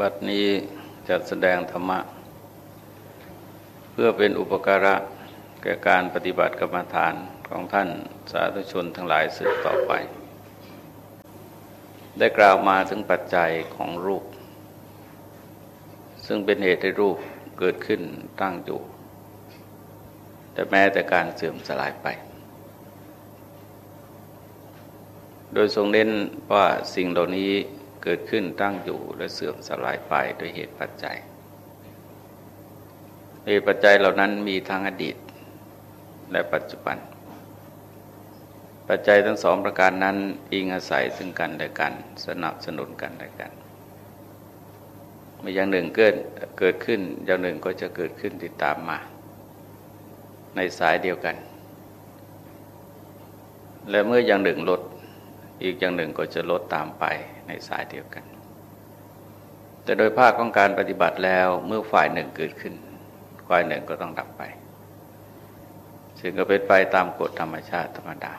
บัดนี้จัดแสดงธรรมะ เพื่อเป็นอุปการะแก่การปฏิบัติกรรมฐานของท่านสาธุชนทั้งหลายสืบต่อไป ได้กล่าวมาถึงปัจจัยของรูป ซึ่งเป็นเหตุให้รูปเกิดขึ้นตั้งอยู่ แต่แม้แต่การเสื่อมสลายไป โดยทรงเน้นว่าสิ่งเหล่านี้ เกิดขึ้นตั้งอยู่และเสื่อมสลายไปโดยเหตุปัจจัยเหตุปัจจัยเหล่านั้นมีทั้งอดีตและปัจจุบัน ปัจจัยทั้งสองประการนั้นอิงอาศัยซึ่งกันและกัน สนับสนุนกันและกันเมื่ออย่างหนึ่งเกิดเกิดขึ้นอย่างหนึ่งก็จะเกิดขึ้นติดตามมา ในสายเดียวกัน และเมื่ออย่างหนึ่งลด อีกอย่างหนึ่งก็จะลดตามไปในสายเดียวกัน แต่โดยภาคของการปฏิบัติแล้วเมื่อฝ่ายหนึ่งเกิดขึ้น ฝ่ายหนึ่งก็ต้องดับไป ซึ่งก็เป็นไปตามกฎธรรมชาติธรรมดา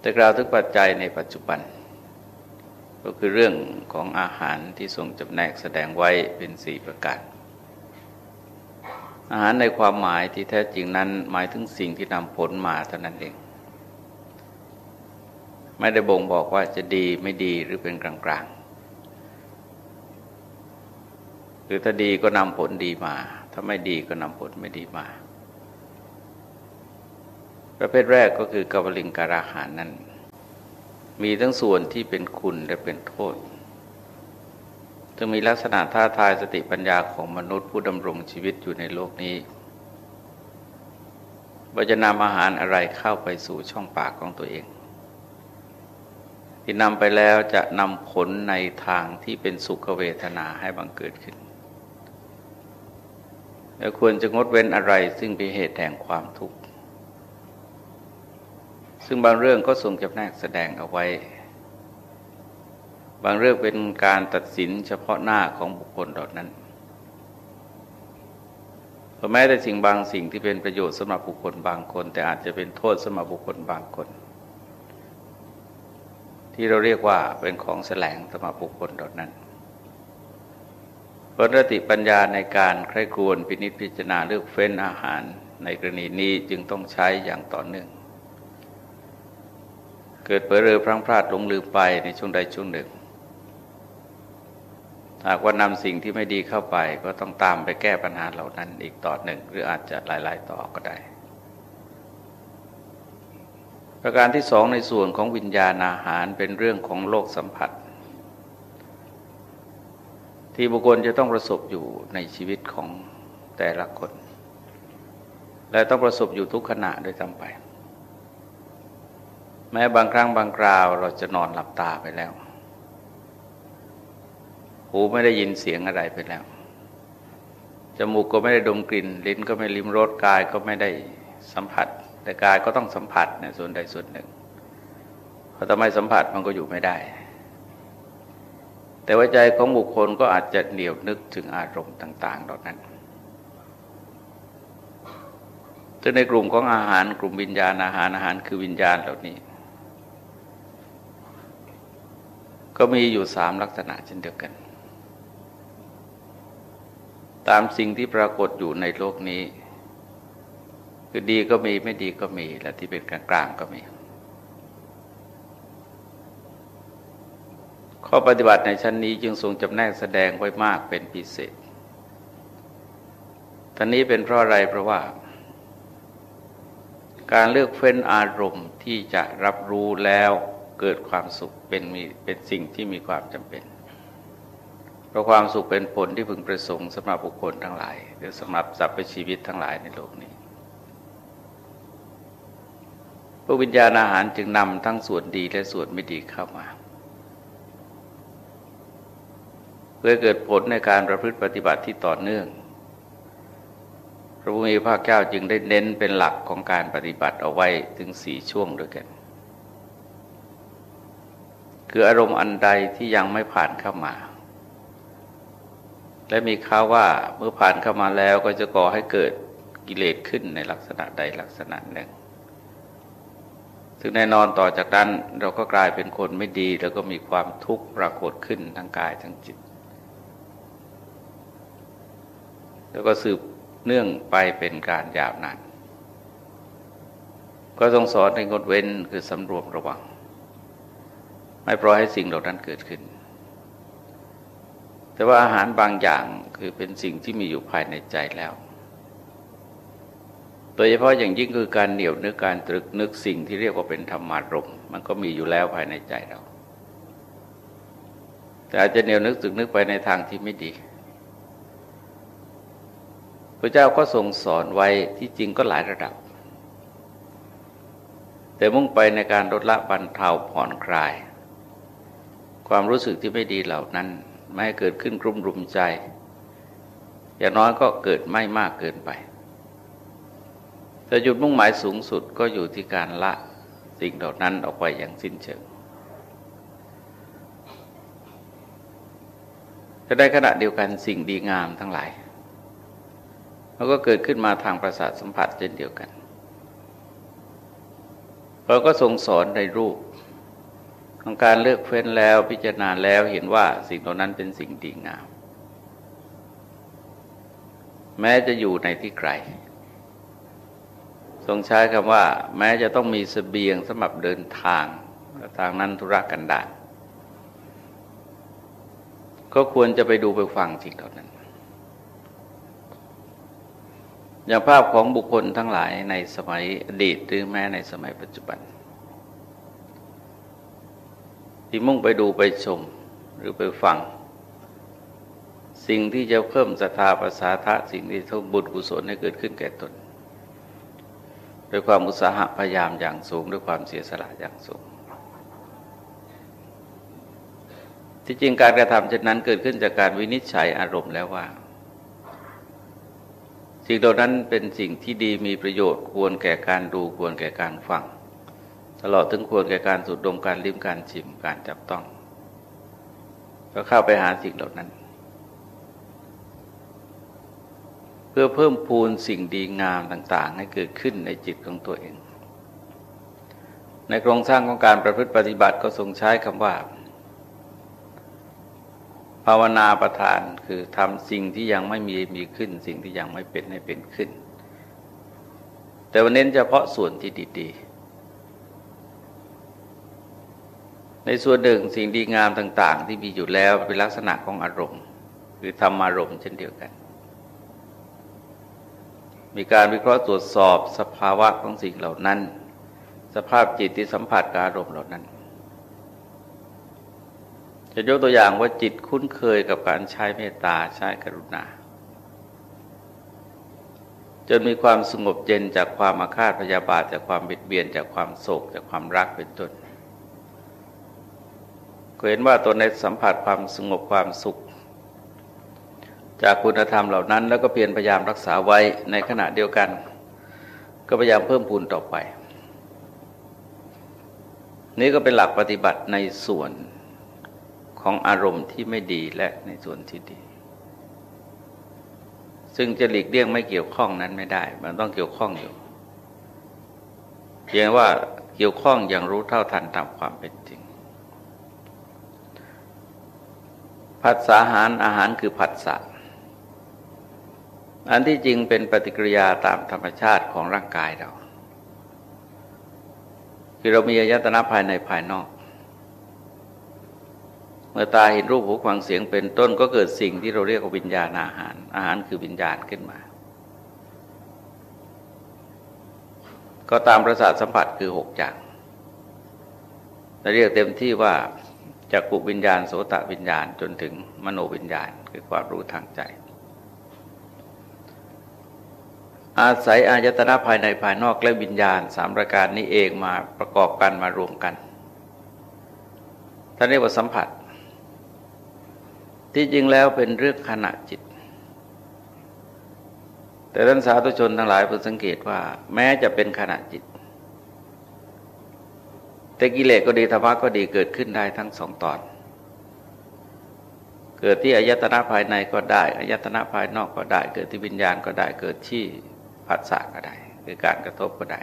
แต่กล่าวถึงปัจจัยในปัจจุบัน ก็คือเรื่องของอาหารที่ทรงจำแนกแสดงไว้เป็นสี่ประการอาหารในความหมายที่แท้จริงนั้นหมายถึงสิ่งที่นำผลมาเท่านั้นเอง ไม่ได้บ่งบอกว่าจะดีไม่ดีหรือเป็นกลางๆคือถ้าดีก็นำผลดีมา ถ้าไม่ดีก็นำผลไม่ดีมา ประเภทแรกก็คือกวลิงการาหารนั้น มีทั้งส่วนที่เป็นคุณและเป็นโทษจะมีลักษณะท่าทายสติปัญญาของมนุษย์ผู้ดำรงชีวิตอยู่ในโลกนี้ว่าจะนำอาหารอะไรเข้าไปสู่ช่องปากของตัวเอง ที่นำไปแล้วจะนำผลในทางที่เป็นสุขเวทนาให้บังเกิดขึ้นและควรจะงดเว้นอะไรซึ่งเป็นเหตุแห่งความทุกข์ ซึ่งบางเรื่องก็ทรงจำแนกแสดงเอาไว้ บางเรื่องเป็นการตัดสินเฉพาะหน้าของบุคคลดอดนั้นแม้แต่สิ่งบางสิ่งที่เป็นประโยชน์สำหรับบุคคลบางคน แต่อาจจะเป็นโทษสำหรับบุคคลบางคน ที่เราเรียกว่าเป็นของแสลงสมาบุคคลดอนั้นผลรติปัญญาในการใคร่ครวญพินิจพิจารณาเลือกเฟ้นอาหารในกรณีนี้จึงต้องใช้อย่างต่อเนื่อง เกิดเผลอเรือพลังพลาดหลงลืมไปในช่วงใดช่วงหนึ่ง หากว่านำสิ่งที่ไม่ดีเข้าไปก็ต้องตามไปแก้ปัญหาเหล่านั้นอีกต่อหนึ่ง หรืออาจจะหลาย ๆ ต่อก็ได้ ประการที่สองในส่วนของวิญญาณอาหารเป็นเรื่องของโลกสัมผัส ที่บุคคลจะต้องประสบอยู่ในชีวิตของแต่ละคน และต้องประสบอยู่ทุกขณะโดยซ้ำไป แม้บางครั้งบางคราวเราจะนอนหลับตาไปแล้ว หูไม่ได้ยินเสียงอะไรไปแล้วจมูกก็ไม่ได้ดมกลิ่น ลิ้นก็ไม่ลิ้มรสกายก็ไม่ได้สัมผัส แต่กายก็ต้องสัมผัสในส่วนใดส่วนหนึ่งเพราะถ้าไม่สัมผัสมันก็อยู่ไม่ได้ แต่ว่าใจของบุคคลก็อาจจะเหนียวนึกถึงอารมณ์ต่างๆเหล่านั้นซึ่งในกลุ่มของอาหารกลุ่มวิญญาณอาหารอาหารคือวิญญาณเหล่านี้ ก็มีอยู่สามลักษณะเช่นเดียวกัน ตามสิ่งที่ปรากฏอยู่ในโลกนี้ คือดีก็มีไม่ดีก็มี และที่เป็นกลางๆก็มี ข้อปฏิบัติในชั้นนี้จึงทรงจำแนกแสดงไว้มากเป็นพิเศษท่านนี้เป็นเพราะอะไรเพราะว่า การเลือกเฟ้นอารมณ์ที่จะรับรู้แล้วเกิดความสุขเป็นมีเป็นสิ่งที่มีความจำเป็นเพราะความสุขเป็นผลที่พึงประสงค์สำหรับบุคคลทั้งหลาย หรือสำหรับสรรพชีวิตทั้งหลายในโลกนี้ พระวิญญาณอาหารจึงนำทั้งส่วนดีและส่วนไม่ดีเข้ามา เพื่อเกิดผลในการประพฤติปฏิบัติที่ต่อเนื่อง พระพุทธภาคเจ้าจึงได้เน้นเป็นหลักของการปฏิบัติเอาไว้ถึงสี่ช่วงด้วยกัน คืออารมณ์อันใดที่ยังไม่ผ่านเข้ามา และมีข่าวว่าเมื่อผ่านเข้ามาแล้วก็จะก่อให้เกิดกิเลสขึ้นในลักษณะใดลักษณะหนึ่ง ซึ่งแน่นอนต่อจากนั้นเราก็กลายเป็นคนไม่ดี แล้วก็มีความทุกข์ปรากฏขึ้นทั้งกายทั้งจิต แล้วก็สืบเนื่องไปเป็นการยาวนานก็ทรงสอนในงดเว้นคือสำรวมระวัง ไม่ปล่อยให้สิ่งเหล่านั้นเกิดขึ้น แต่ว่าอาหารบางอย่างคือเป็นสิ่งที่มีอยู่ภายในใจแล้ว โดยเฉพาะอย่างยิ่งคือการเหนียวนึกการตรึกนึกสิ่งที่เรียกว่าเป็นธรรมารมมันก็มีอยู่แล้วภายในใจเรา แต่อาจจะเหนียวนึกตรึกนึกไปในทางที่ไม่ดีพระเจ้าก็ทรงสอนไว้ที่จริงก็หลายระดับ แต่มุ่งไปในการลดละบรรเทาผ่อนคลาย ความรู้สึกที่ไม่ดีเหล่านั้น ไม่ให้เกิดขึ้นกลุ่มรุมใจ อย่างน้อยก็เกิดไม่มากเกินไป แต่จุดมุ่งหมายสูงสุดก็อยู่ที่การละสิ่งเหล่านั้นออกไปอย่างสิ้นเชิง จะได้ขณะเดียวกันสิ่งดีงามทั้งหลายมันก็เกิดขึ้นมาทางประสาทสัมผัสเช่นเดียวกันเราก็ทรงสอนในรูปของการเลือกเฟ้นแล้วพิจารณาแล้วเห็นว่าสิ่งเหล่านั้นเป็นสิ่งดีงาม แม้จะอยู่ในที่ไกล ทรงใช้คำว่า แม้จะต้องมีสเสบียงสำหรับเดินทางทางนั้นธุรกันดารก็ควรจะไปดูไปฟังสิ่งเหล่านั้น อย่างภาพของบุคคลทั้งหลายในสมัยอดีตหรือแม้ในสมัยปัจจุบัน ที่มุ่งไปดูไปชมหรือไปฟัง สิ่งที่จะเพิ่มศรัทธาภาษาทะสิ่งที่ทบุญกุศลให้เกิดขึ้นแก่ตน ด้วยความอุตสาหะพยายามอย่างสูงด้วยความเสียสละอย่างสูง ที่จริงการกระทำเช่นนั้นเกิดขึ้นจากการวินิจฉัยอารมณ์แล้วว่า สิ่งเหล่านั้นเป็นสิ่งที่ดีมีประโยชน์ควรแก่การดูควรแก่การฟังตลอดถึงควรแก่การสูดดมการลิ้มการชิมการจับต้อง ก็เข้าไปหาสิ่งเหล่านั้น พื่อเพิ่มพูนสิ่งดีงามต่างๆ ให้เกิดขึ้นในจิตของตัวเอง ในโครงสร้างของการประพฤติปฏิบัติก็ทรงใช้คำว่า ภาวนาประทานคือทำสิ่งที่ยังไม่มีมีขึ้น สิ่งที่ยังไม่เป็นให้เป็นขึ้น แต่วันเน้นเฉพาะส่วนที่ดีๆ ในส่วนหนึ่งสิ่งดีงามต่าง ๆ ที่มีอยู่แล้วเป็นลักษณะของอารมณ์ คือธรรมอารมณ์เช่นเดียวกัน มีการวิเคราะห์ตรวจสอบสภาวะของสิ่งเหล่านั้น สภาพจิตที่สัมผัสกับอารมณ์เหล่านั้น จะยกตัวอย่างว่าจิตคุ้นเคยกับการใช้เมตตาใช้กรุณา จนมีความสงบเย็นจากความอาฆาตพยาบาทจากความเบียดเบียน จากความโศก จากความรักเป็นต้นเห็นว่าตนในสัมผัสความสงบความสุข จากคุณธรรมเหล่านั้น แล้วก็เพียรพยายามรักษาไว้ในขณะเดียวกัน ก็พยายามเพิ่มพูนต่อไป นี่ก็เป็นหลักปฏิบัติในส่วนของอารมณ์ที่ไม่ดีและในส่วนที่ดี ซึ่งจะหลีกเลี่ยงไม่เกี่ยวข้องนั้นไม่ได้ มันต้องเกี่ยวข้องอยู่เพียงว่าเกี่ยวข้องอย่างรู้เท่าทันตามความเป็นจริงผัสสะอาหารอาหารคือผัสสะ อันที่จริงเป็นปฏิกิริยาตามธรรมชาติของร่างกายเรา คือเรามีอายตนะภายในภายนอก เมื่อตาเห็นรูปหูฟังเสียงเป็นต้นก็เกิดสิ่งที่เราเรียกว่าวิญญาณอาหาร อาหารคือวิญญาณขึ้นมา ก็ตามประสาทสัมผัสคือหกอย่างเราเรียกเต็มที่ว่าจากกุวิญญาณโสตวิญญาณจนถึงมโนวิญญาณ คือความรู้ทางใจ อาศัยอายตนะภายในภายนอกและวิญญาณสามประการนี้เองมาประกอบกันมารวมกันท่านเรียกว่าสัมผัส ที่จริงแล้วเป็นเรื่องขณะจิต แต่ท่านสาธุชนทั้งหลายเพิ่งสังเกตว่า แม้จะเป็นขณะจิต แต่กิเลสก็ดีธรรมะก็ดีเกิดขึ้นได้ทั้งสองตอน เกิดที่อายตนะภายในก็ได้อายตนะภายนอกก็ได้ เกิดที่วิญญาณก็ได้เกิดที่ ผัสสะก็ได้คือการกระทบก็ได้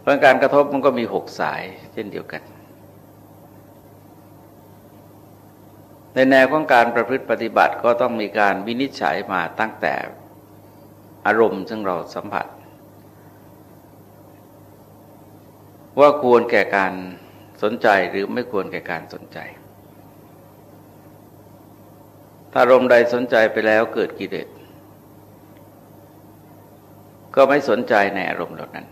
เพราะการกระทบมันก็มีหกสายเช่นเดียวกัน ในแนวของการประพฤติปฏิบัติก็ต้องมีการวินิจฉัยมาตั้งแต่อารมณ์ซึ่งเราสัมผัส ว่าควรแก่การสนใจหรือไม่ควรแก่การสนใจ ถ้าอารมณ์ใดสนใจไปแล้วเกิดกิเลส ก็ไม่สนใจในอารมณ์เหล่านั้น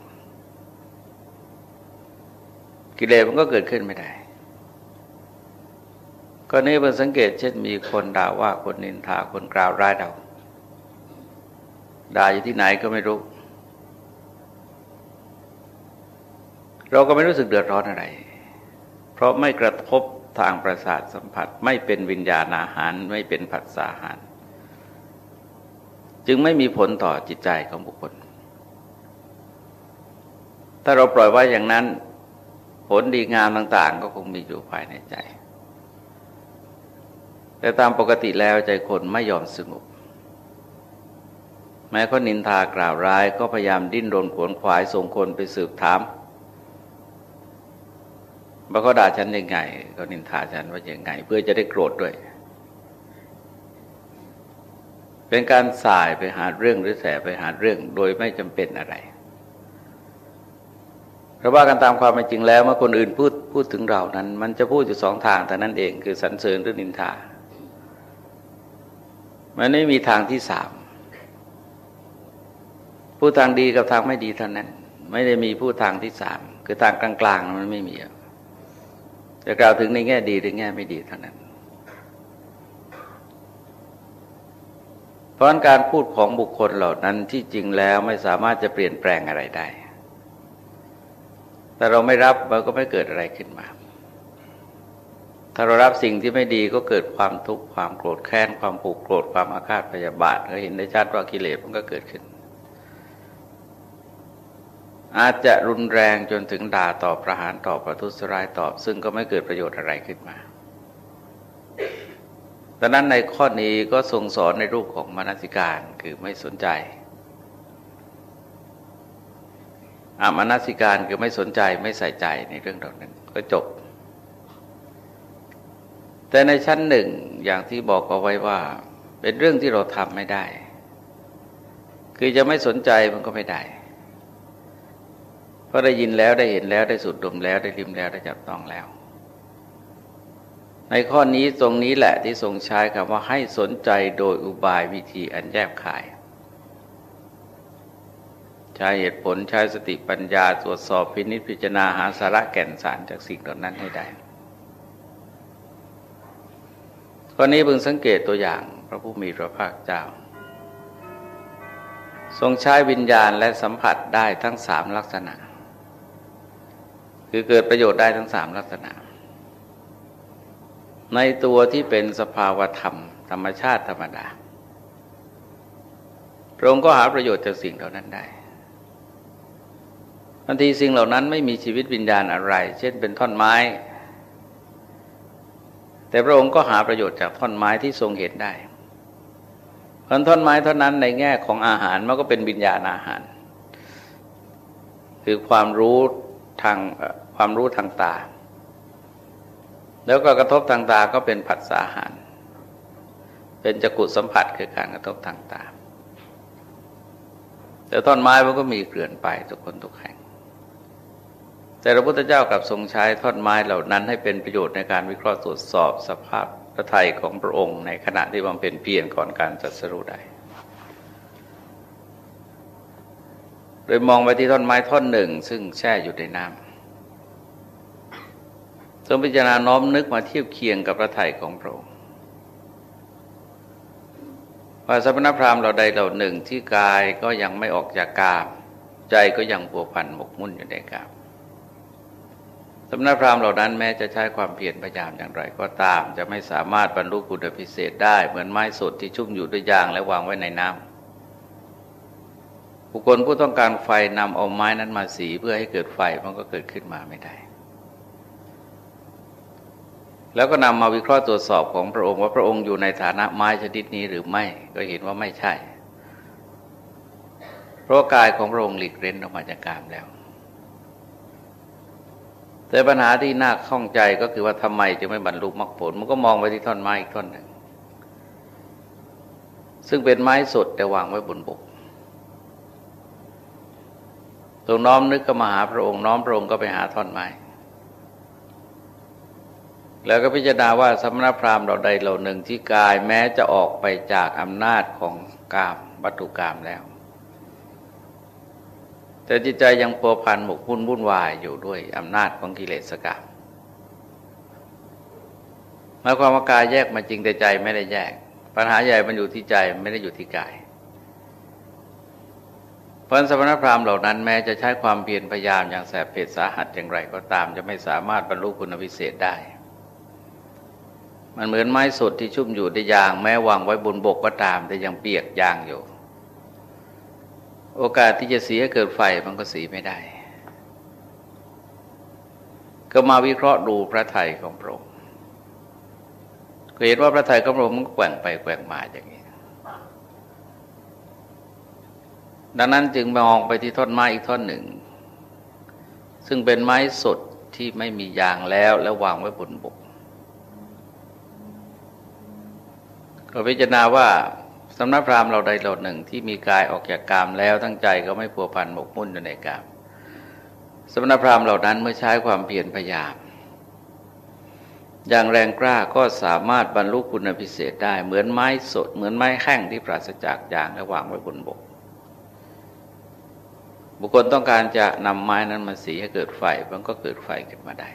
กิเลสมันก็เกิดขึ้นไม่ได้ ก็นี้เป็นสังเกตเช่นมีคนด่าว่าคนนินทาคนกล่าวร้ายเราด่าอยู่ที่ไหนก็ไม่รู้ เราก็ไม่รู้สึกเดือดร้อนอะไร เพราะไม่กระทบทางประสาทสัมผัส ไม่เป็นวิญญาณอาหาร ไม่เป็นผัสสะอาหาร จึงไม่มีผลต่อจิตใจของบุคคล ถ้าเราปล่อยไว้อย่างนั้น ผลดีงามต่าง ๆ ก็คงมีอยู่ภายในใจ แต่ตามปกติแล้วใจคนไม่ยอมสงบแม้เขานินทากล่าวร้ายก็พยายามดิ้นรนขวนขวายส่งคนไปสืบถามว่าเขาด่าฉันยังไงเขานินทาฉันว่าอย่างไง เพื่อจะได้โกรธด้วย เป็นการสายไปหาเรื่องหรือแสไปหาเรื่องโดยไม่จำเป็นอะไร เพราะว่ากันตามความเป็นจริงแล้วเมื่อคนอื่นพูดพูดถึงเรานั้น มันจะพูดอยู่สองทางแต่นั้นเองคือสรรเสริญหรือนินทา มันไม่มีทางที่สามพูดทางดีกับทางไม่ดีเท่านั้น ไม่ได้มีพูดทางที่สามคือทางกลางๆมันไม่มีจะกล่าวถึงในแง่ดีหรือแง่ไม่ดีเท่านั้น เพราะการพูดของบุคคลเหล่านั้นที่จริงแล้วไม่สามารถจะเปลี่ยนแปลงอะไรได้ แต่เราไม่รับมันก็ไม่เกิดอะไรขึ้นมา ถ้าเรารับสิ่งที่ไม่ดีก็เกิดความทุกข์ความโกรธแค้นความผูกโกรธความอาฆาตพยาบาทก็เห็นได้ชัดว่ากิเลสมันก็เกิดขึ้น อาจจะรุนแรงจนถึงด่าตอบประหารตอบประทุษร้ายตอบ ซึ่งก็ไม่เกิดประโยชน์อะไรขึ้นมาดังนั้นในข้อนี้ก็ทรงสอนในรูปของมนสิการคือไม่สนใจ อามนสิการคือไม่สนใจไม่ใส่ใจในเรื่องเหล่านั้นก็จบ แต่ในชั้นหนึ่งอย่างที่บอกเอาไว้ว่า เป็นเรื่องที่เราทำไม่ได้ คือจะไม่สนใจมันก็ไม่ได้ เพราะได้ยินแล้วได้เห็นแล้วได้สุดดมแล้วได้ริมแล้วได้จับต้องแล้ว ในข้อนี้ตรงนี้แหละที่ทรงใช้คำว่าให้สนใจโดยอุบายวิธีอันแยบขาย ใช้เหตุผลใช้สติปัญญาตรวจสอบพินิจพิจารณาหาสาระแก่นสารจากสิ่งเหล่านั้นให้ได้ข้อนี้เพิ่งสังเกตตัวอย่างพระผู้มีพระภาคเจ้า ทรงใช้วิญญาณและสัมผัสได้ทั้งสามลักษณะ คือเกิดประโยชน์ได้ทั้งสามลักษณะ ในตัวที่เป็นสภาวธรรม ธรรมชาติธรรมดาพระองค์ก็หาประโยชน์จากสิ่งเหล่านั้นได้ บางทีสิ่งเหล่านั้นไม่มีชีวิตวิญญาณอะไร เช่นเป็นท่อนไม้ แต่พระองค์ก็หาประโยชน์จากท่อนไม้ที่ทรงเห็นได้เพราะท่อนไม้เท่านั้นในแง่ของอาหารมันก็เป็นวิญญาณอาหาร คือความรู้ทางความรู้ทางตา แล้วก็กระทบทางตาก็เป็นผัสสะอาหาร เป็นจักุสัมผัสคือการกระทบทางตาแต่ต้นไม้มันก็มีเกลื่อนไปทุกคนทุกแห่ง แต่พระพุทธเจ้ากับทรงใช้ท่อนไม้เหล่านั้นให้เป็นประโยชน์ในการวิเคราะห์ตรวจสอบสภาพพระทัยของพระองค์ในขณะที่บำเพ็ญเพียรก่อนการจัดสรุปได้โดยมองไปที่ท่อนไม้ท่อนหนึ่ง ซึ่งแช่อยู่ในน้ำทรงพิจารณาน้อมนึกมาเทียบเคียงกับพระไถ่ของพระองค์ว่าสัพพนพรามเราใดเราหนึ่งที่กายก็ยังไม่ออกจากกาม ใจก็ยังปัวพันหมกมุ่นอยู่ในกาม สมณพราหมณ์เหล่านั้นแม้จะใช้ความเพียรพยายามอย่างไรก็ตาม จะไม่สามารถบรรลุคุณพิเศษได้เหมือนไม้สดที่ชุ่มอยู่ด้วยยางและวางไว้ในน้ำบุคคลผู้ต้องการไฟนำเอาไม้นั้นมาสีเพื่อให้เกิดไฟมันก็เกิดขึ้นมาไม่ได้ แล้วก็นำมาวิเคราะห์ตรวจสอบของพระองค์ว่าพระองค์อยู่ในฐานะไม้ชนิดนี้หรือไม่ก็เห็นว่าไม่ใช่ เพราะกายของพระองค์หลีกเร้นออกมาจากกามแล้ว แต่ปัญหาที่น่าข้องใจก็คือว่าทำไมจะไม่บรรลุมรรคผล มันก็มองไปที่ท่อนไม้อีกท่อนหนึ่ง ซึ่งเป็นไม้สดแต่วางไว้บนบกตรงน้อมนึกก็มาหาพระองค์น้อมพระองค์ก็ไปหาท่อนไม้ แล้วก็พิจารณาว่าสมณพราหมณ์เราใดเราหนึ่งที่กายแม้จะออกไปจากอำนาจของกามวัตถุกรรมแล้ว แต่จิตใจยังพัวพันหมกพุ่นวุ่นวายอยู่ด้วยอำนาจของกิเลสกรรมหมายความว่ากายแยกมาจริงแต่ใจไม่ได้แยก ปัญหาใหญ่มันอยู่ที่ใจไม่ได้อยู่ที่กายเพราะสมณพราหมณ์เหล่านั้นแม้จะใช้ความเพียรพยายามอย่างแสบเผ็ดสาหัสอย่างไรก็ตาม จะไม่สามารถบรรลุคุณวิเศษได้ มันเหมือนไม้สดที่ชุ่มอยู่ในยาง แม้วางไว้บนบกก็ตาม แต่ยังเปียกยางอยู่ โอกาสที่จะเสียเกิดไฟมันก็เสียไม่ได้ ก็มาวิเคราะห์ดูพระไทยของพระองค์เห็นว่าพระไทยของพระองค์มันแกว่งไปแกว่งมาอย่างนี้ ดังนั้นจึงมองไปที่ท่อนไม้อีกท่อนหนึ่ง ซึ่งเป็นไม้สดที่ไม่มียางแล้วแล้ววางไว้บนบก ก็พิจารณาว่า สำนักพราหมณ์เราใดเราหนึ่งที่มีกายออกจากกามแล้วทั้งใจก็ไม่พัวพันหมกมุ่นอยู่ในกามสมณพราหมณ์เหล่านั้นเมื่อใช้ความเพียรพยายาม อย่างแรงกล้าก็สามารถบรรลุคุณพิเศษได้ เหมือนไม้สด เหมือนไม้แห้งที่ปราศจากยางและวางไว้บนบก บุคคลต้องการจะนำไม้นั้นมาสีให้เกิดไฟมันก็เกิดไฟขึ้นมาได้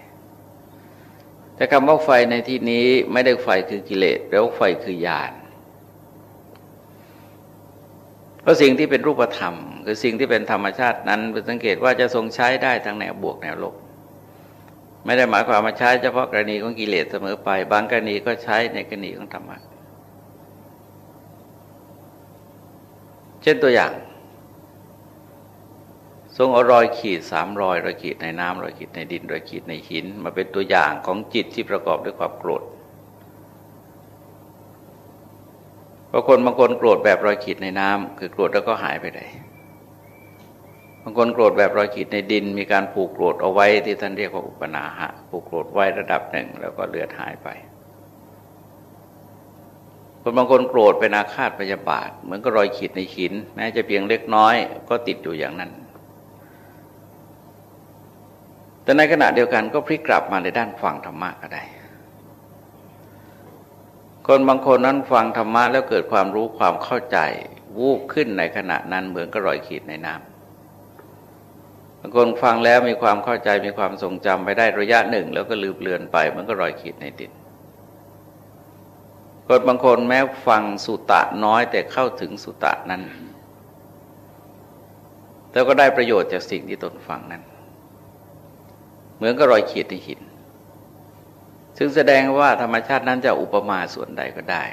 แต่คำว่าไฟในที่นี้ไม่ได้ไฟคือกิเลสแล้วไฟคือญาณ เพราะสิ่งที่เป็นรูปธรรม คือสิ่งที่เป็นธรรมชาตินั้นสังเกตว่าจะทรงใช้ได้ทั้งแนวบวกแนวลบไม่ได้หมายความมาใช้เฉพาะกรณีของกิเลสเสมอไป บางกรณีก็ใช้ในกรณีของธรรมะเช่นตัวอย่าง ทรงเอารอยขีดสามรอยรอยขีดในน้ำรอยขีดในดินรอยขีดในหิน มาเป็นตัวอย่างของจิตที่ประกอบด้วยความโกรธ บางคนบางคนโกรธแบบรอยขีดในน้ำคือโกรธแล้วก็หายไปได้บางคนโกรธแบบรอยขีดในดิน มีการผูกโกรธเอาไว้ที่ท่านเรียกว่าอุปนาหะผูกโกรธไว้ระดับหนึ่ง แล้วก็เลือดหายไปคนบางคนโกรธเป็นอาฆาตพยาบาท เหมือนกับรอยขีดในหิน แม้จะเพียงเล็กน้อย ก็ติดอยู่อย่างนั้น แต่ในขณะเดียวกันก็พลิกกลับมาในด้านฟังธรรมะก็ได้ คนบางคนนั้นฟังธรรมะแล้วเกิดความรู้ความเข้าใจ วูบขึ้นในขณะนั้นเหมือนกระรอยขีดในน้ำบางคนฟังแล้วมีความเข้าใจมีความทรงจำไปได้ระยะหนึ่ง แล้วก็ลืมเลือนไปเหมือนกระรอยขีดในดินคนบางคนแม้ฟังสุตะน้อยแต่เข้าถึงสุตะนั้น แล้วก็ได้ประโยชน์จากสิ่งที่ตนฟังนั้น เหมือนกับรอยขีดในหิน ซึ่งแสดงว่าธรรมชาตินั้นจะอุปมาส่วนใดก็ได้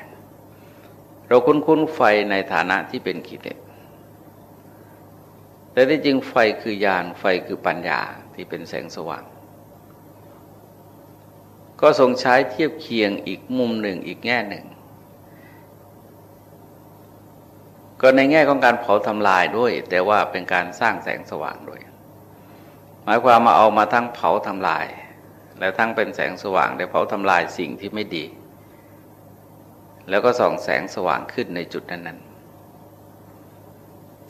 เราคุ้นคุ้นไฟในฐานะที่เป็นขีดเด็แต่ที่จริงไฟคือยานไฟคือปัญญาที่เป็นแสงสว่าง ก็ทรงใช้เทียบเคียงอีกมุมหนึ่งอีกแง่หนึ่ง ก็ในแง่ของการเผาทำลายด้วย แต่ว่าเป็นการสร้างแสงสว่างด้วย หมายความมาเอามาทั้งเผาทำลาย และทั้งเป็นแสงสว่างได้เผาทำลายสิ่งที่ไม่ดี แล้วก็ส่องแสงสว่างขึ้นในจุดนั้นๆ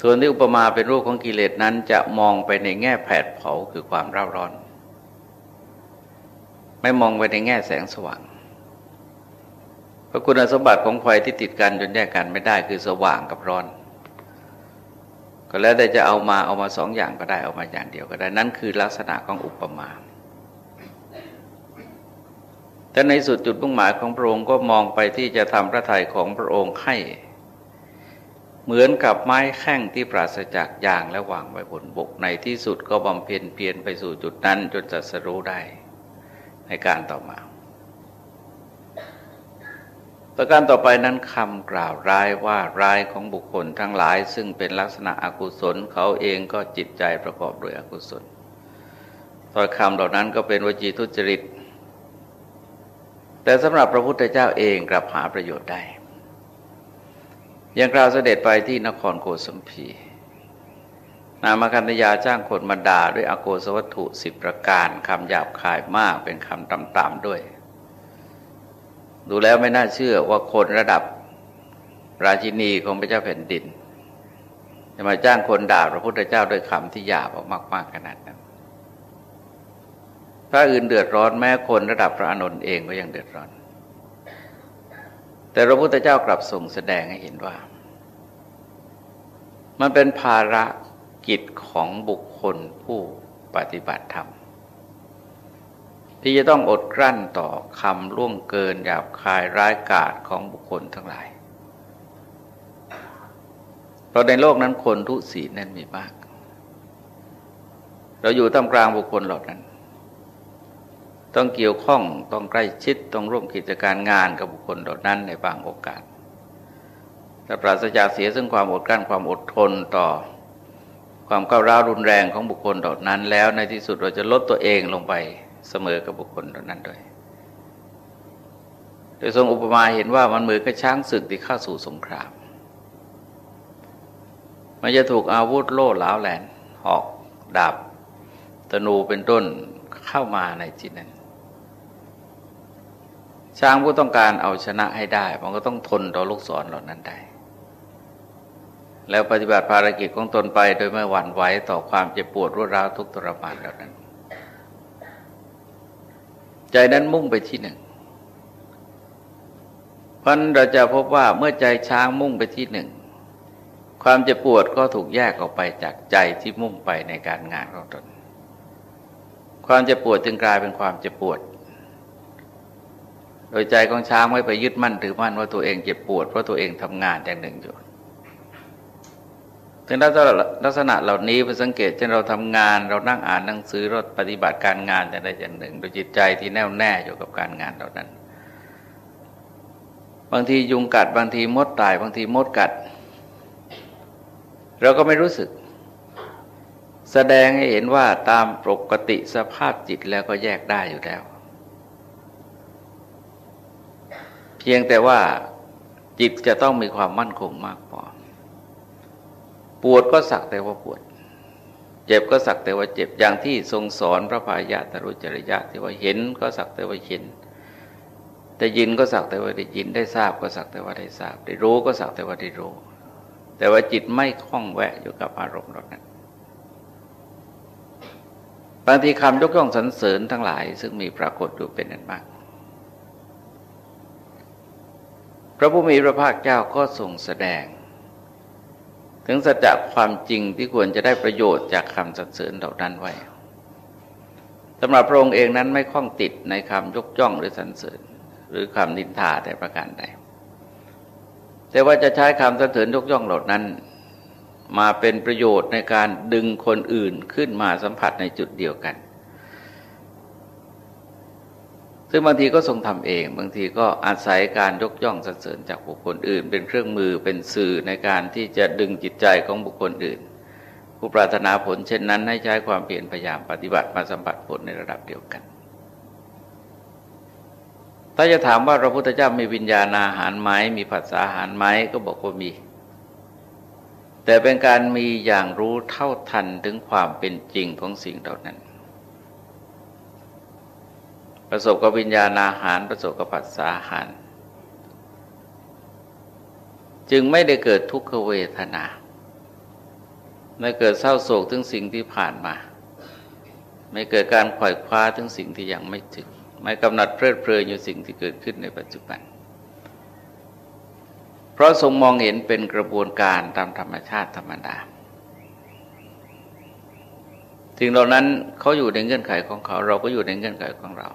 ส่วนที่อุปมาเป็นรูปของกิเลสนั้นจะมองไปในแง่แผดเผาคือความเร่าร้อน ไม่มองไปในแง่แสงสว่างพระคุณสมบัติของไฟที่ติดกันจนแยกกันไม่ได้คือสว่างกับร้อน ก็แล้วแต่จะเอามาเอามาสองอย่างก็ได้เอามาอย่างเดียวก็ได้ นั่นคือลักษณะของอุปมา แต่ในสุดจุดมุ่งหมายของพระองค์ก็มองไปที่จะทำพระทัยของพระองค์ให้ เหมือนกับไม้แข้งที่ปราศจากยางและวางไว้บนบกในที่สุดก็บำเพ็ญเพียรไปสู่จุดนั้นจนจะสรู้ได้ในการต่อมาประการต่อไปนั้นคำกล่าวร้ายว่าร้ายของบุคคลทั้งหลาย ซึ่งเป็นลักษณะอกุศลเขาเองก็จิตใจประกอบด้วยอกุศลต่อคำเหล่านั้นก็เป็นวจีทุจริต แต่สำหรับพระพุทธเจ้าเองกลับหาประโยชน์ได้ อยังกล่าวเสด็จไปที่นครโกสัมพี นามคันธยาจ้างคนมาด่าด้วยอโกสวัตถุสิบประการคำหยาบคายมากเป็นคำต่ำๆด้วย ดูแล้วไม่น่าเชื่อว่าคนระดับราชินีของพระเจ้าแผ่นดิน จะมาจ้างคนด่าพระพุทธเจ้าด้วยคำที่หยาบมากๆขนาดนั้น พระอื่นเดือดร้อนแม้คนระดับพระอานนท์เองก็ยังเดือดร้อน แต่พระพุทธเจ้ากลับส่งแสดงให้เห็นว่า มันเป็นภาระกิจของบุคคลผู้ปฏิบัติธรรม ที่จะต้องอดกลั้นต่อคำล่วงเกินหยาบคายร้ายกาจของบุคคลทั้งหลายเพราะในโลกนั้นคนทุศีนั้นมีมาก เราอยู่ท่ามกลางบุคคลเหล่านั้น ต้องเกี่ยวข้องต้องใกล้ชิดต้องร่วมกิจการงานกับบุคคลเหล่านั้นในบางโอกาสแต่ปราศจากเสียซึ่งความอดกลั้นความอดทนต่อ ความก้าวร้าวรุนแรงของบุคคลเหล่านั้น แล้วในที่สุดเราจะลดตัวเองลงไปเสมอกับบุคคลเหล่านั้นด้วย โดยทรงอุปมาเห็นว่ามันเหมือนกับช้างศึกที่เข้าสู่สงคราม มันจะถูกอาวุธโล่หลาวแหลนหอกดาบธนูเป็นต้นเข้ามาในจิตนั้น ช้างผู้ต้องการเอาชนะให้ได้ มันก็ต้องทนต่อลูกศรเหล่านั้นได้ แล้วปฏิบัติภารกิจของตนไปโดยไม่หวั่นไหวต่อความเจ็บปวดรวดร้าวทุกทรมานเหล่านั้น ใจนั้นมุ่งไปที่หนึ่งเพราะเราจะพบว่าเมื่อใจช้างมุ่งไปที่หนึ่งความเจ็บปวดก็ถูกแยกออกไปจากใจที่มุ่งไปในการงานของตน ความเจ็บปวดจึงกลายเป็นความเจ็บปวด โดยใจของช้างไม่ไปยึดมั่นถือมั่นว่าตัวเองเจ็บปวดเพราะตัวเองทำงานอย่างหนึ่งอยู่ถึงลักษณะเหล่านี้ไปสังเกตเช่นเราทำงาน เรานั่งอ่านหนังสือเราปฏิบัติการงานอย่างใดอย่างหนึ่ง โดยจิตใจที่แน่วแน่อยู่กับการงานเหล่านั้น บางทียุงกัดบางทีมดตาย บางทีมดกัด เราก็ไม่รู้สึก แสดงให้เห็นว่าตามปกติสภาพจิตแล้วก็แยกได้อยู่แล้ว เพียงแต่ว่าจิตจะต้องมีความมั่นคงมากพอปวดก็สักแต่ว่าปวด เจ็บก็สักแต่ว่าเจ็บอย่างที่ทรงสอนพระพายะตรุจริยะที่ว่าเห็นก็สักแต่ว่าเห็นแต่ยินก็สักแต่ว่าได้ยินได้ทราบก็สักแต่ว่าได้ทราบ ได้รู้ก็สักแต่ว่าได้รู้ แต่ว่าจิตไม่คล้องแวะอยู่กับอารมณ์เหล่านั้นบางทีคำยกย่องสรรเสริญทั้งหลาย ซึ่งมีปรากฏอยู่เป็นนั้นมาก พระผู้มีพระภาคเจ้าก็ทรงแสดง ถึงสัจจะความจริงที่ควรจะได้ประโยชน์จากคำสรรเสริญเหล่านั้นไว้สำหรับพระองค์เองนั้นไม่คล้องติดในคำยกย่องหรือสรรเสริญ หรือคำนินทาแต่ประการใดแต่ว่าจะใช้คำสรรเสริญยกย่องเหล่านั้น มาเป็นประโยชน์ในการดึงคนอื่นขึ้นมาสัมผัสในจุดเดียวกัน ซึ่งบางทีก็ทรงทำเอง บางทีก็อาศัยการยกย่องสรรเสริญจากบุคคลอื่น เป็นเครื่องมือเป็นสื่อในการที่จะดึงจิตใจของบุคคลอื่น ผู้ปรารถนาผลเช่นนั้นให้ใช้ความเปลี่ยนพยายามปฏิบัติมาสัมผัสผลในระดับเดียวกัน ถ้าจะถามว่าพระพุทธเจ้ามีวิญญาณอาหารไหมมีภาษาอาหารไหมก็บอกว่ามี แต่เป็นการมีอย่างรู้เท่าทันถึงความเป็นจริงของสิ่งเหล่านั้น ประสบกับวิญญาณอาหาร ประสบกับปัสสาหาร จึงไม่ได้เกิดทุกขเวทนาไม่เกิดเศร้าโศกถึงสิ่งที่ผ่านมา ไม่เกิดการขวายคว้าถึงสิ่งที่ยังไม่ถึง ไม่กำหนัดเพลิดเพลินอยู่สิ่งที่เกิดขึ้นในปัจจุบัน เพราะทรงมองเห็นเป็นกระบวนการตามธรรมชาติธรรมดาสิ่งเหล่านั้นเขาอยู่ในเงื่อนไขของเขา เราก็อยู่ในเงื่อนไขของเรา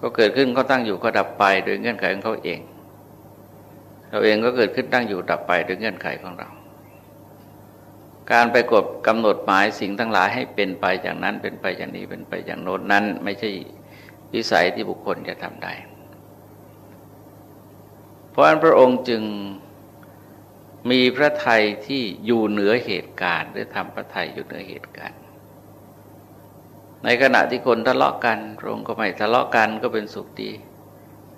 ก็เกิดขึ้นก็ตั้งอยู่ก็ดับไปโดยเงื่อนไขของเขาเอง เราเองก็เกิดขึ้นตั้งอยู่ดับไปโดยเงื่อนไขของเรา การไปกดกำหนดหมายสิ่งทั้งหลายให้เป็นไปอย่างนั้นเป็นไปอย่างนี้เป็นไปอย่างโน้นนั้น ไม่ใช่วิสัยที่บุคคลจะทำได้ เพราะฉะนั้นพระองค์จึงมีพระทัยที่อยู่เหนือเหตุการณ์ หรือทำพระทัยอยู่เหนือเหตุการณ์ ในขณะที่คนทะเลาะกันพระองค์ก็ไม่ทะเลาะกันก็เป็นสุขดี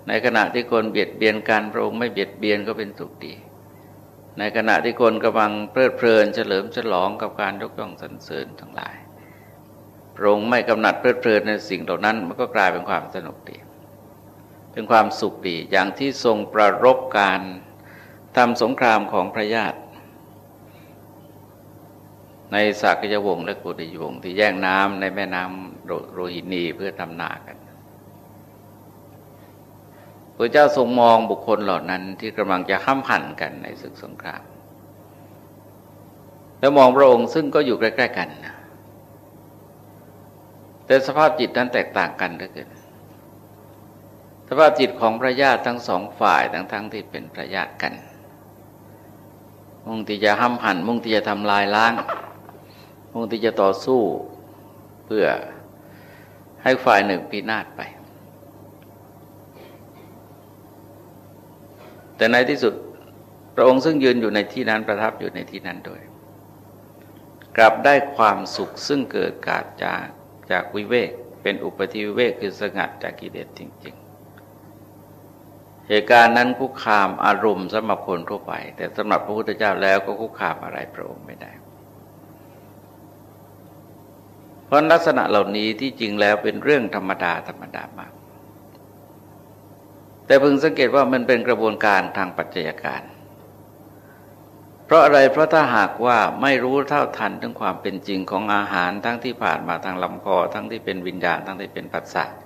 ในขณะที่คนเบียดเบียนกันพระองค์ไม่เบียดเบียนก็เป็นสุขดี ในขณะที่คนกำลังเพลิดเพลินเฉลิมฉลองกับการยกย่องสรรเสริญทั้งหลายพระองค์ไม่กำหนัดเพลิดเพลินในสิ่งเหล่านั้นมันก็กลายเป็นความสนุกดี เป็นความสุขดีอย่างที่ทรงประรบการทำสงครามของพระญาติ ในสากยวงศ์และกุฎยวงศ์ที่แย่งน้ำในแม่น้ำโรฮินีเพื่อทำนากันพระเจ้าทรงมองบุคคลเหล่านั้นที่กำลังจะห้ามหันกันในศึกสงคราม แล้วมองพระองค์ซึ่งก็อยู่ใกล้ๆกันนะแต่สภาพจิตนั้นแตกต่างกันเหลือเกินสภาพจิตของพระญาติทั้งสองฝ่ายทั้งทั้งที่เป็นพระญาติกัน มุ่งที่จะห้ามหันมุ่งที่จะทำลายล้าง งที่จะต่อสู้เพื่อให้ฝ่ายหนึ่งพินาศไป แต่ในที่สุดพระองค์ซึ่งยืนอยู่ในที่นั้นประทับอยู่ในที่นั้นด้วย กลับได้ความสุขซึ่งเกิดกาจากจากวิเวก เป็นอุปธิวิเวกคือสงัดจากกิเลสจริง ๆ เหตุการณ์นั้นคุกคามอารมณ์สำหรับคนทั่วไป แต่สำหรับพระพุทธเจ้าแล้วก็คุกคามอะไรพระองค์ไม่ได้ เพราะลักษณะเหล่านี้ที่จริงแล้วเป็นเรื่องธรรมดาธรรมดามาก แต่พึงสังเกตว่ามันเป็นกระบวนการทางปัจจัยการ เพราะอะไรเพราะถ้าหากว่าไม่รู้เท่าทันถึงความเป็นจริงของอาหารทั้งที่ผ่านมาทางลำคอทั้งที่เป็นวิญญาณทั้งที่เป็นปัสสาวะ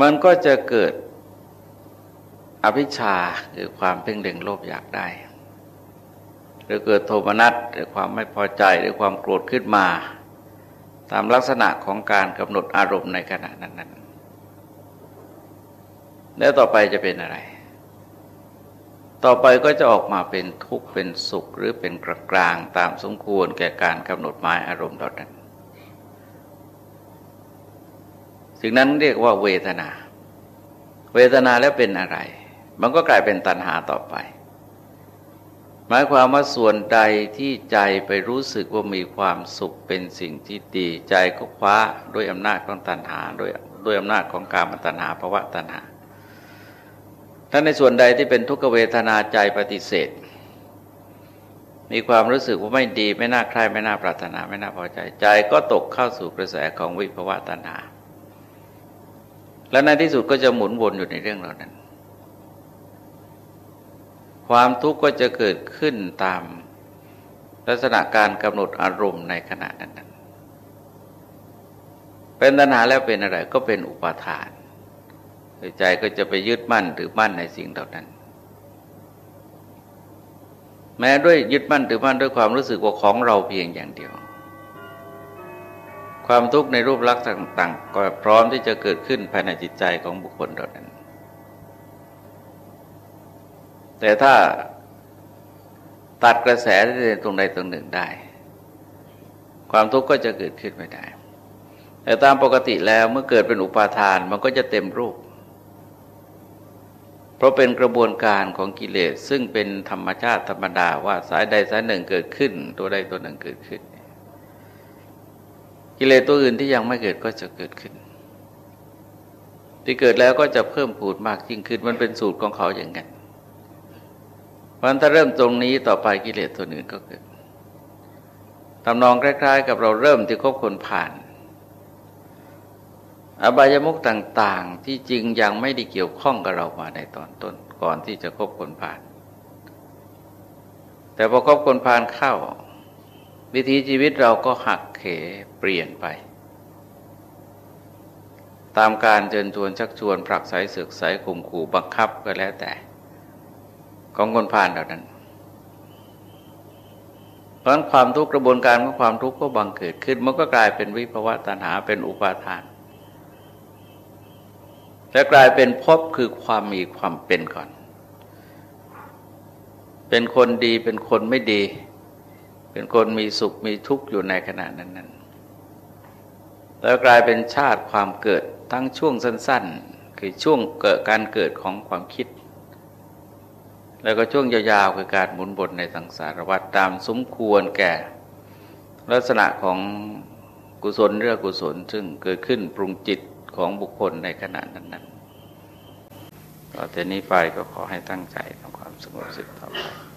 มันก็จะเกิดอภิชาคือความเพ่งเล็งโลภอยากได้ รือเกิดโทมนัสหรือความไม่พอใจหรือความโกรธขึ้นมา ตามลักษณะของการกำหนดอารมณ์ในขณะนั้น ๆ แล้วต่อไปจะเป็นอะไร ต่อไปก็จะออกมาเป็นทุกข์เป็นสุขหรือเป็นกลางกลางตามสมควรแก่การกำหนดหมายอารมณ์ดอนั้นสิ่งนั้นเรียกว่าเวทนา เวทนาแล้วเป็นอะไร มันก็กลายเป็นตัณหาต่อไป หมายความว่าส่วนใดที่ใจไปรู้สึกว่ามีความสุขเป็นสิ่งที่ดีใจก็คว้าด้วยอำนาจของตัณหาด้วยด้วยอำนาจของกามตัณหาภาวะตัณหาถ้าในส่วนใดที่เป็นทุกขเวทนาใจปฏิเสธ มีความรู้สึกว่าไม่ดีไม่น่าใคร่ไม่น่าปรารถนาไม่น่าพอใจใจก็ตกเข้าสู่กระแสของวิภวะตัณหา และในที่สุดก็จะหมุนวนอยู่ในเรื่องเหล่านั้น ความทุกข์ก็จะเกิดขึ้นตามลักษณะการกำหนดอารมณ์ในขณะนั้นเป็นตัณหาแล้วเป็นอะไรก็เป็นอุปาทานใจก็จะไปยึดมั่นถือมั่นในสิ่งเหล่านั้น แม้ด้วยยึดมั่นถือมั่นด้วยความรู้สึกว่าของเราเพียงอย่างเดียว ความทุกข์ในรูปลักษณ์ต่างๆก็พร้อมที่จะเกิดขึ้นภายในจิตใจของบุคคลเหล่านั้น แต่ถ้าตัดกระแสตรงใดตรงหนึ่งได้ ความทุกข์ก็จะเกิดขึ้นไม่ได้ แต่ตามปกติแล้วเมื่อเกิดเป็นอุปาทานมันก็จะเต็มรูป เพราะเป็นกระบวนการของกิเลสซึ่งเป็นธรรมชาติธรรมดาว่าสายใดสายหนึ่งเกิดขึ้น ตัวใดตัวหนึ่งเกิดขึ้น กิเลสตัวอื่นที่ยังไม่เกิดก็จะเกิดขึ้น ที่เกิดแล้วก็จะเพิ่มผูดมากยิ่งขึ้นมันเป็นสูตรของเขาอย่างนั้น เพราะถ้าเริ่มตรงนี้ต่อไปกิเลสตัวอื่นก็เกิดทำนองคล้าย ๆ กับเราเริ่มที่คบคนผ่าน อบายมุกต่างๆ ที่จริงยังไม่ได้เกี่ยวข้องกับเรามาในตอนต้นก่อนที่จะคบคนผ่าน แต่พอคบคนผ่านเข้า วิถีชีวิตเราก็หักเขเปลี่ยนไป ตามการเชิญชวนชักชวนผลักไสเสือกไสข่มขู่บังคับก็แล้วแต่ ของคนผ่านเหล่านั้น เพราะความทุกข์กระบวนการของความทุกข์ก็บังเกิดขึ้นมันก็กลายเป็นวิภวะตัณหาเป็นอุปาทานและกลายเป็นพบคือความมีความเป็นก่อน เป็นคนดีเป็นคนไม่ดี เป็นคนมีสุขมีทุกข์อยู่ในขณะนั้นนั้นแล้วกลายเป็นชาติความเกิดทั้งช่วงสั้น ๆ คือช่วงเกิดการเกิดของความคิด แล้วก็ช่วงยาวๆคือการหมุนบนในสังสารวัฏตามสมควรแก่ ลักษณะของกุศลเรื่องกุศล ซึ่งเกิดขึ้นปรุงจิตของบุคคลในขณะนั้นๆต่อแต่นี้ไปก็ขอให้ตั้งใจทำความสงบสุขต่อไป